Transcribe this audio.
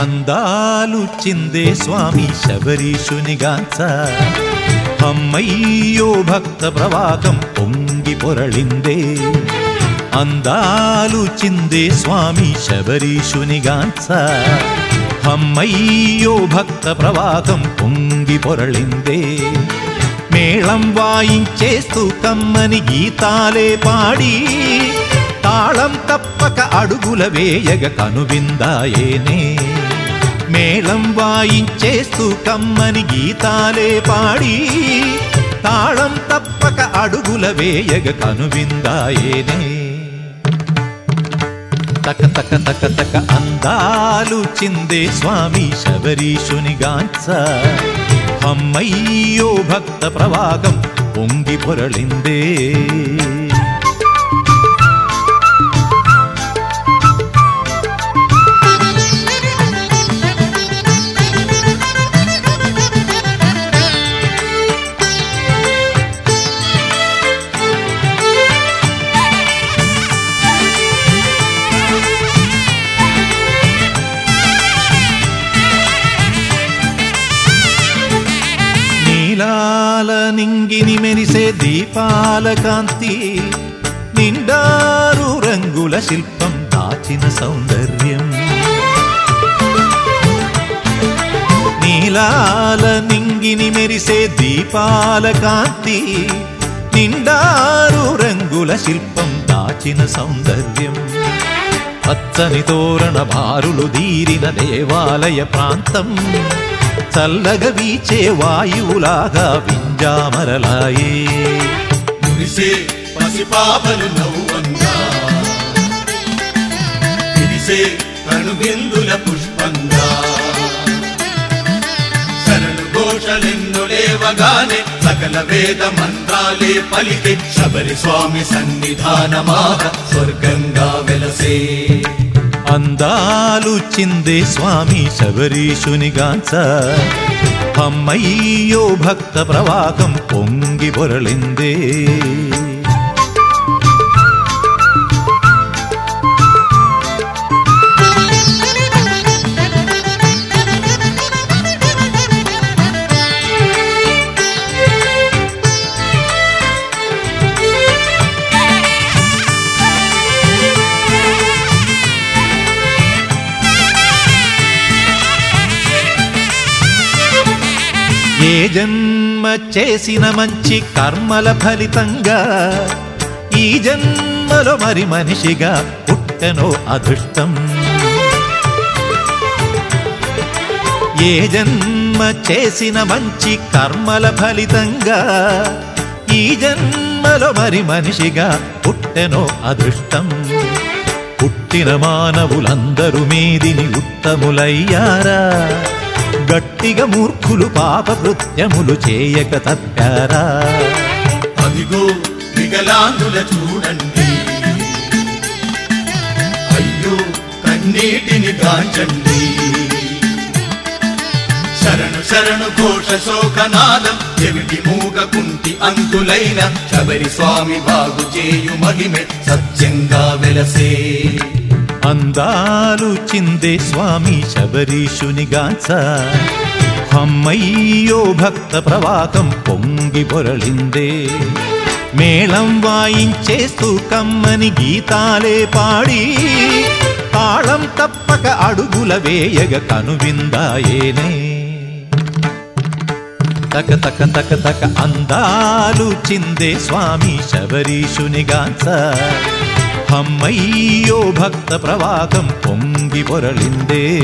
అందాలు చిందే స్వామి శబరీషునిగాంచ అమ్మయ్యో భక్త ప్రవాహం పొంగి పొరళిందే అందాలు చిందే స్వామి శబరీషునిగాంచ అమ్మయ్యో భక్త ప్రవాహం పొంగి పొరళిందే మేళం వాయించేస్తూ కమ్మని గీతాలే పాడి. తాళం తప్పక అడుగుల వేయగ కనువిందాయేనే. మేళం వాయించేస్తూ కమ్మని గీతాలే పాడి. తాళం తప్పక అడుగుల వేయగ కనువిందాయేనే. తక తక తక తక అందాలు చిందే స్వామి శబరీషుని గాంచ అమ్మయ్యో భక్త ప్రవాహం పొంగి పొరళిందే నిలాల నింగిని మెరిసే దీపాల కాంతి నిండారు రంగుల శిల్పం దాచిన సౌందర్యం. నీలాల నింగిని మెరిసే దీపాల కాంతి నిండారు రంగుల శిల్పం దాచిన సౌందర్యం. పచ్చని తోరణ భారులు దీరిన దేవాలయ ప్రాంతం చల్లగ వీచే వాయువులాగా వింజామరలాయే. మురిసే పసిపాపలు నవ్వంగా. విరిసే కనుబిందుల పుష్పంగా. శరణు సకల వేద మంత్రాలే పలికి శబరి స్వామి సన్నిధానమాగ స్వర్గంగా వెలసే. అందాలు చిందే స్వామి శబరీషునిగాంచ అమ్మయ్యో భక్త ప్రవాహం పొంగి పొరలిందే ఏ జన్మ చేసిన మంచి కర్మల ఫలితంగా ఈ జన్మలో మరి మనిషిగా పుట్టనో అదృష్టం. ఏ జన్మ చేసిన మంచి కర్మల ఫలితంగా ఈ జన్మలో మరి మనిషిగా పుట్టెనో అదృష్టం. పుట్టిన మానవులందరూ మీదిని ఉత్తములయ్యారా? గట్టిగా మూర్ఖులు పాప కృత్యములు చేయక తప్పారా? అదిగో వికలాంగుల చూడండి. అయ్యో కన్నీటిని గాంచండి శరణు శరణు ఘోష శోకనాదం చెవిటి మూగ కుంటి అంతులైన శబరి స్వామి బాగు చేయు మహిమే సత్యంగా వెలసే. అందాలు చిందే స్వామి శబరీషునిగాంచ హమ్మయ్యో భక్త ప్రవాహం పొంగి పొరలిందే. మేళం వాయించేస్తూ కమ్మని గీతాలే పాడి. తాళం తప్పక అడుగుల వేయగ కనువిందాయేనే. తక తక తక తక అందాలు చిందే స్వామి శబరీషునిగాంచ అమ్మయ్యో భక్త ప్రవాహం పొంగి పొరలిందే.